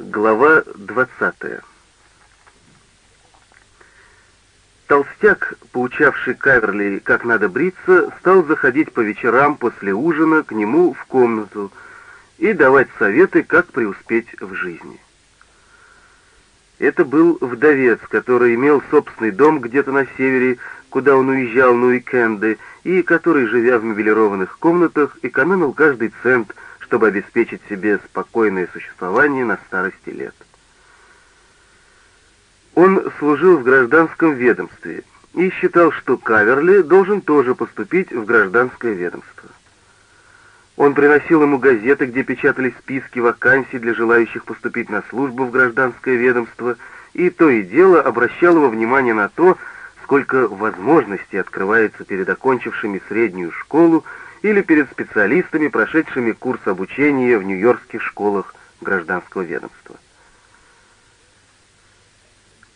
Глава 20 Толстяк, поучавший Каверли, как надо бриться, стал заходить по вечерам после ужина к нему в комнату и давать советы, как преуспеть в жизни. Это был вдовец, который имел собственный дом где-то на севере, куда он уезжал на уикенды, и который, живя в мебелированных комнатах, экономил каждый цент, чтобы обеспечить себе спокойное существование на старости лет. Он служил в гражданском ведомстве и считал, что Каверли должен тоже поступить в гражданское ведомство. Он приносил ему газеты, где печатались списки вакансий для желающих поступить на службу в гражданское ведомство, и то и дело обращал его внимание на то, сколько возможностей открывается перед окончившими среднюю школу или перед специалистами, прошедшими курс обучения в нью-йоркских школах гражданского ведомства.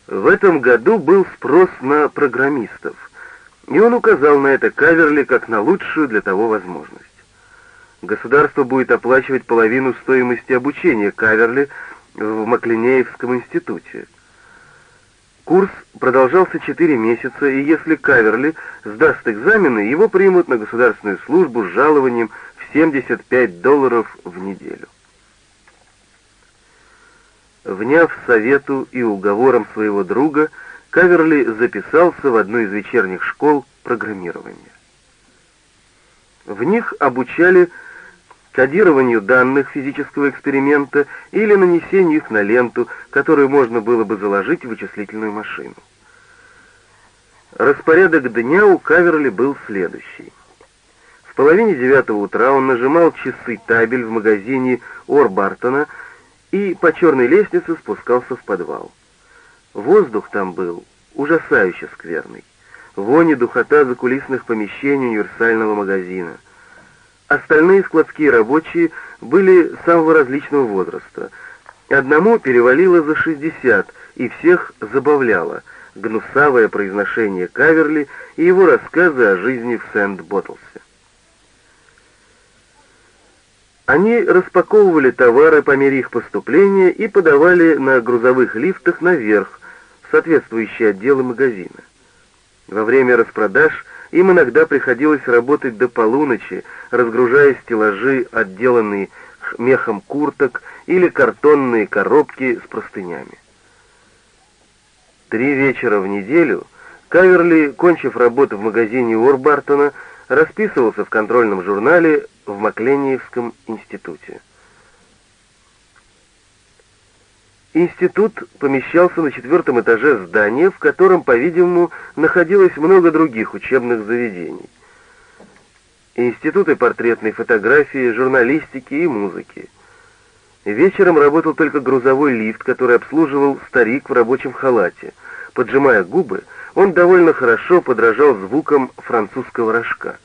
В этом году был спрос на программистов, и он указал на это Каверли как на лучшую для того возможность. Государство будет оплачивать половину стоимости обучения Каверли в Маклинеевском институте. Курс продолжался 4 месяца, и если Каверли сдаст экзамены, его примут на государственную службу с жалованием в 75 долларов в неделю. Вняв совету и уговорам своего друга, Каверли записался в одну из вечерних школ программирования. В них обучали кодированию данных физического эксперимента или нанесению их на ленту, которую можно было бы заложить в вычислительную машину. Распорядок дня у Каверли был следующий. В половине девятого утра он нажимал часы табель в магазине Орбартона и по черной лестнице спускался в подвал. Воздух там был ужасающе скверный. Вони духота закулисных помещений универсального магазина. Остальные складские рабочие были самого различного возраста. Одному перевалило за 60, и всех забавляло гнусавое произношение Каверли и его рассказы о жизни в Сент-Боттлсе. Они распаковывали товары по мере их поступления и подавали на грузовых лифтах наверх, в соответствующие отделы магазина. Во время распродаж им иногда приходилось работать до полуночи, разгружая стеллажи, отделанные мехом курток или картонные коробки с простынями. Три вечера в неделю Каверли, кончив работу в магазине Уорбартона, расписывался в контрольном журнале в Маклениевском институте. Институт помещался на четвертом этаже здания, в котором, по-видимому, находилось много других учебных заведений. Институты портретной фотографии, журналистики и музыки. Вечером работал только грузовой лифт, который обслуживал старик в рабочем халате. Поджимая губы, он довольно хорошо подражал звукам французского рожка.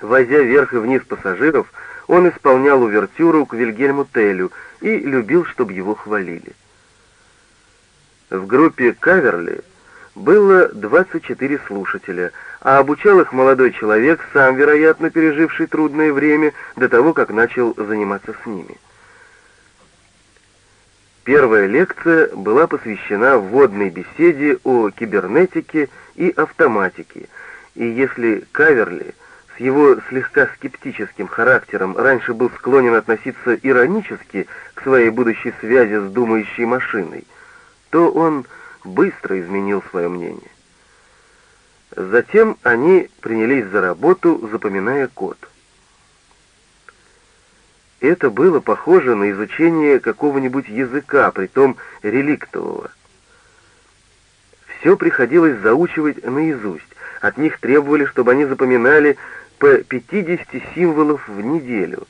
Возя вверх и вниз пассажиров, он исполнял увертюру к Вильгельму Телю и любил, чтобы его хвалили. В группе Каверли было 24 слушателя, а обучал их молодой человек, сам, вероятно, переживший трудное время до того, как начал заниматься с ними. Первая лекция была посвящена вводной беседе о кибернетике и автоматике, и если Каверли его слегка скептическим характером раньше был склонен относиться иронически к своей будущей связи с думающей машиной, то он быстро изменил свое мнение. Затем они принялись за работу, запоминая код. Это было похоже на изучение какого-нибудь языка, притом реликтового. Все приходилось заучивать наизусть. От них требовали, чтобы они запоминали по 50 символов в неделю.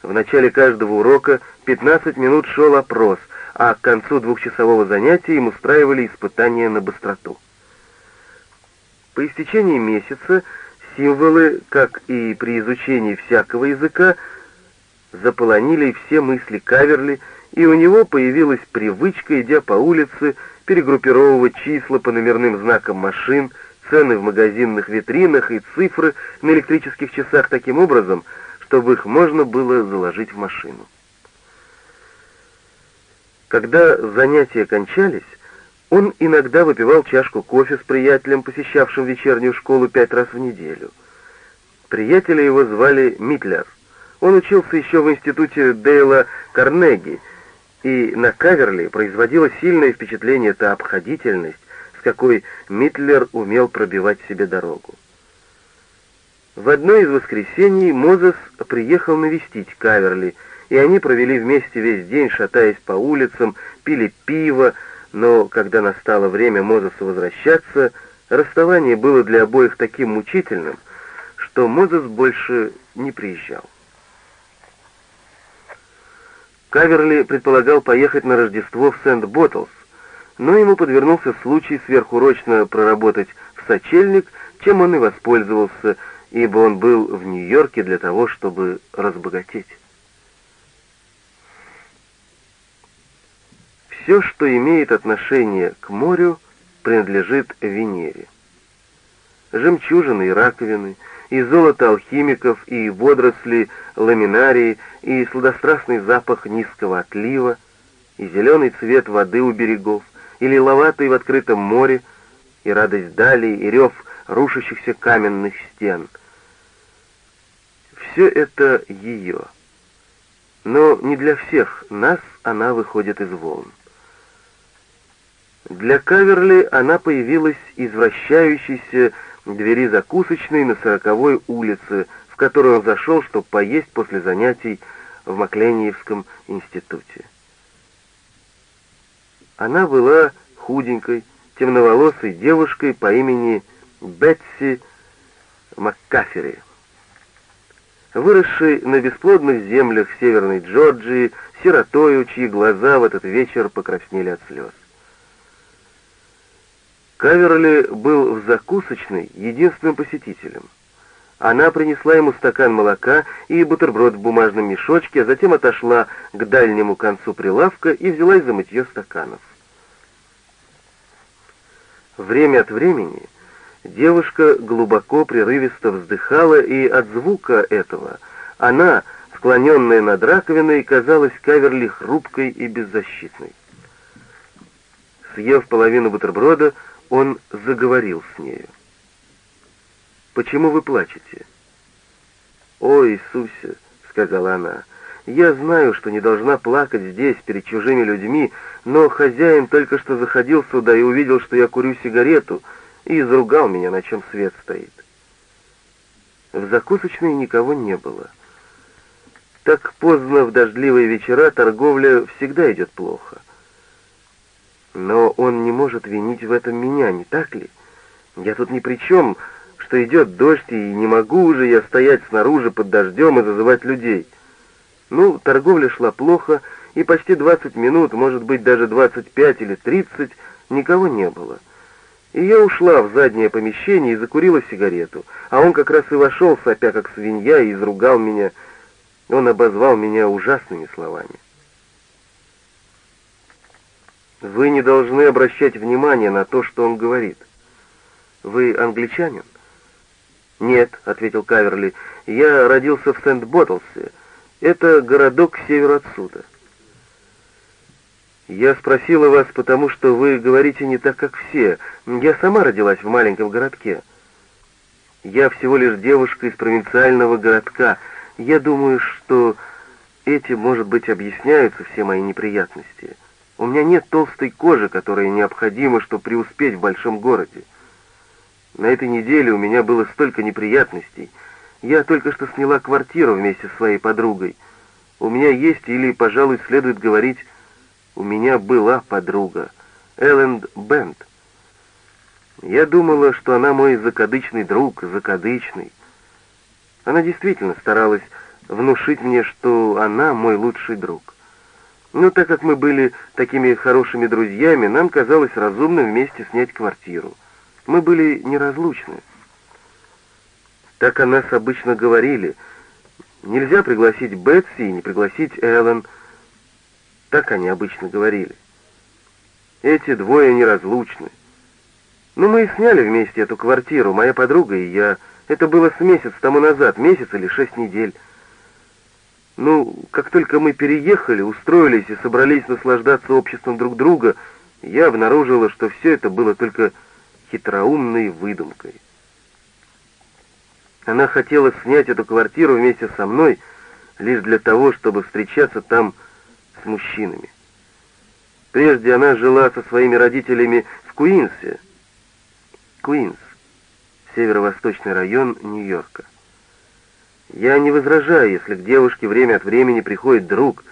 В начале каждого урока 15 минут шел опрос, а к концу двухчасового занятия им устраивали испытания на быстроту. По истечении месяца символы, как и при изучении всякого языка, заполонили все мысли Каверли, и у него появилась привычка, идя по улице, перегруппировывать числа по номерным знакам машин, цены в магазинных витринах и цифры на электрических часах таким образом, чтобы их можно было заложить в машину. Когда занятия кончались, он иногда выпивал чашку кофе с приятелем, посещавшим вечернюю школу пять раз в неделю. Приятеля его звали Митлер. Он учился еще в институте Дейла Карнеги, и на Каверли производила сильное впечатление та обходительность, с какой Митлер умел пробивать себе дорогу. В одно из воскресений Мозес приехал навестить Каверли, и они провели вместе весь день, шатаясь по улицам, пили пиво, но когда настало время Мозесу возвращаться, расставание было для обоих таким мучительным, что Мозес больше не приезжал. Каверли предполагал поехать на Рождество в Сент-Боттлс, но ему подвернулся случай сверхурочно проработать в сочельник, чем он и воспользовался, ибо он был в Нью-Йорке для того, чтобы разбогатеть. Все, что имеет отношение к морю, принадлежит Венере. Жемчужины и раковины, и золото алхимиков, и водоросли ламинарии, и сладострастный запах низкого отлива, и зеленый цвет воды у берегов, и лиловатый в открытом море, и радость дали, и рев рушащихся каменных стен. Все это ее. Но не для всех нас она выходит из волн. Для Каверли она появилась из вращающейся двери закусочной на сороковой улице, в которую он зашел, чтобы поесть после занятий в Маклениевском институте. Она была худенькой, темноволосой девушкой по имени Бетси Маккафери, выросшей на бесплодных землях Северной Джорджии, сиротою, чьи глаза в этот вечер покраснели от слез. Каверли был в закусочной единственным посетителем. Она принесла ему стакан молока и бутерброд в бумажном мешочке, а затем отошла к дальнему концу прилавка и взялась за мытье стаканов. Время от времени девушка глубоко прерывисто вздыхала, и от звука этого она, склоненная над раковиной, казалась Каверли хрупкой и беззащитной. Съев половину бутерброда, он заговорил с нею. «Почему вы плачете?» «О, Иисусе!» — сказала она. «Я знаю, что не должна плакать здесь, перед чужими людьми, но хозяин только что заходил сюда и увидел, что я курю сигарету, и изругал меня, на чем свет стоит». В закусочной никого не было. Так поздно в дождливые вечера торговля всегда идет плохо. Но он не может винить в этом меня, не так ли? Я тут ни при чем, что идет дождь, и не могу уже я стоять снаружи под дождем и зазывать людей. Ну, торговля шла плохо, и почти 20 минут, может быть, даже 25 или 30, никого не было. И я ушла в заднее помещение и закурила сигарету, а он как раз и вошел, сопя как свинья, и изругал меня. Он обозвал меня ужасными словами. Вы не должны обращать внимание на то, что он говорит. Вы англичанин? Нет, ответил Каверли. Я родился в Сент-Боттлсе. Это городок к северу отсюда. Я спросила вас, потому что вы говорите не так, как все. Я сама родилась в маленьком городке. Я всего лишь девушка из провинциального городка. Я думаю, что этим, может быть, объясняются все мои неприятности. У меня нет толстой кожи, которая необходима, чтобы преуспеть в большом городе. На этой неделе у меня было столько неприятностей. Я только что сняла квартиру вместе с своей подругой. У меня есть, или, пожалуй, следует говорить, у меня была подруга, Элленд Бент. Я думала, что она мой закадычный друг, закадычный. Она действительно старалась внушить мне, что она мой лучший друг. Но так как мы были такими хорошими друзьями, нам казалось разумным вместе снять квартиру. Мы были неразлучны. Так о нас обычно говорили. Нельзя пригласить Бетси и не пригласить Эллен. Так они обычно говорили. Эти двое неразлучны. Но мы и сняли вместе эту квартиру, моя подруга и я. Это было с месяц тому назад, месяц или шесть недель. Ну, как только мы переехали, устроились и собрались наслаждаться обществом друг друга, я обнаружила, что все это было только хитроумной выдумкой. Она хотела снять эту квартиру вместе со мной лишь для того, чтобы встречаться там с мужчинами. Прежде она жила со своими родителями в Куинсе. Куинс, северо-восточный район Нью-Йорка. Я не возражаю, если к девушке время от времени приходит друг,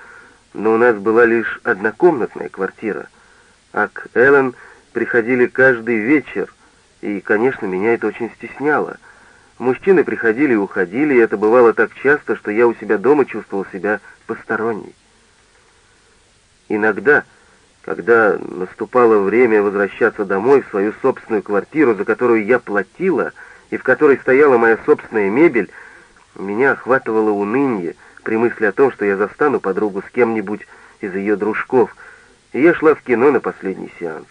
но у нас была лишь однокомнатная квартира, а к Эллен приходили каждый вечер, и, конечно, меня это очень стесняло. Мужчины приходили и уходили, и это бывало так часто, что я у себя дома чувствовал себя посторонней. Иногда, когда наступало время возвращаться домой в свою собственную квартиру, за которую я платила, и в которой стояла моя собственная мебель, меня охватывало уныние при мысли о том, что я застану подругу с кем-нибудь из ее дружков, и я шла в кино на последний сеанс.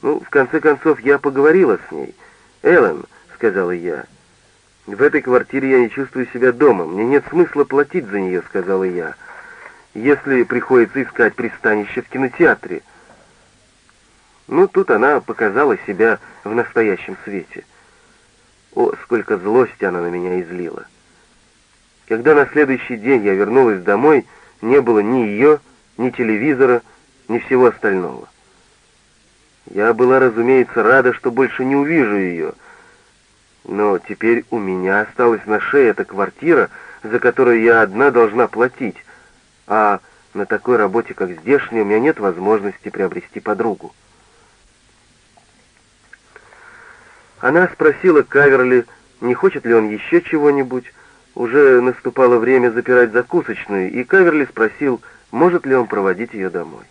Ну, в конце концов, я поговорила с ней. «Эллен», — сказала я, — «в этой квартире я не чувствую себя дома, мне нет смысла платить за нее», — сказала я, «если приходится искать пристанище в кинотеатре». Ну, тут она показала себя в настоящем свете — о, сколько злости она на меня излила. Когда на следующий день я вернулась домой, не было ни ее, ни телевизора, ни всего остального. Я была, разумеется, рада, что больше не увижу ее, но теперь у меня осталась на шее эта квартира, за которую я одна должна платить, а на такой работе, как здешняя, у меня нет возможности приобрести подругу. Она спросила Каверли, не хочет ли он еще чего-нибудь. Уже наступало время запирать закусочную, и Каверли спросил, может ли он проводить ее домой.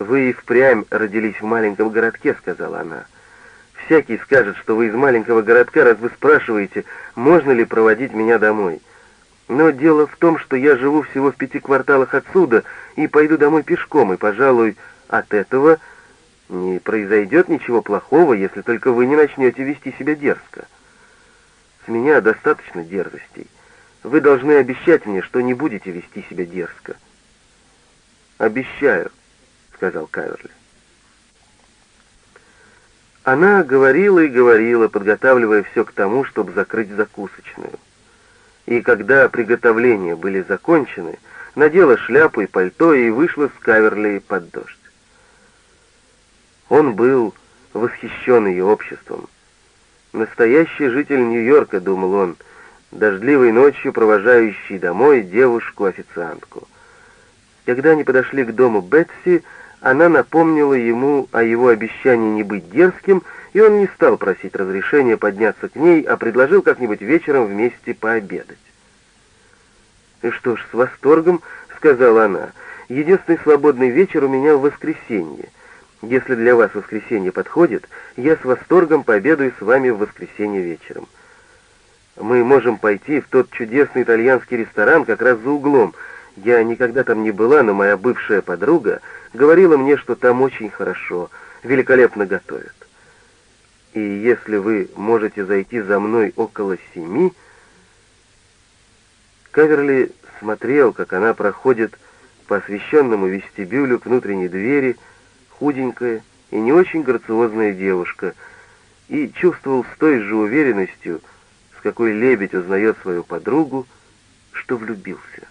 «Вы и впрямь родились в маленьком городке», — сказала она. «Всякий скажет, что вы из маленького городка, раз вы спрашиваете, можно ли проводить меня домой. Но дело в том, что я живу всего в пяти кварталах отсюда и пойду домой пешком, и, пожалуй, от этого не произойдет ничего плохого, если только вы не начнете вести себя дерзко. С меня достаточно дерзостей. Вы должны обещать мне, что не будете вести себя дерзко. «Обещаю», — сказал Каверли. Она говорила и говорила, подготавливая все к тому, чтобы закрыть закусочную. И когда приготовления были закончены, надела шляпу и пальто и вышла с Каверли под дождь. Он был восхищен ее обществом. Настоящий житель Нью-Йорка, думал он, дождливой ночью провожающий домой девушку-официантку. Когда они подошли к дому Бетси, она напомнила ему о его обещании не быть дерзким, и он не стал просить разрешения подняться к ней, а предложил как-нибудь вечером вместе пообедать. «И что ж, с восторгом», — сказала она, — «единственный свободный вечер у меня в воскресенье. Если для вас воскресенье подходит, я с восторгом пообедаю с вами в воскресенье вечером. Мы можем пойти в тот чудесный итальянский ресторан как раз за углом. Я никогда там не была, но моя бывшая подруга говорила мне, что там очень хорошо, великолепно готовят. И если вы можете зайти за мной около семи... Каверли смотрел, как она проходит по освещенному вестибюлю к внутренней двери, худенькая и не очень грациозная девушка, и чувствовал с той же уверенностью, с какой лебедь узнает свою подругу, что влюбился.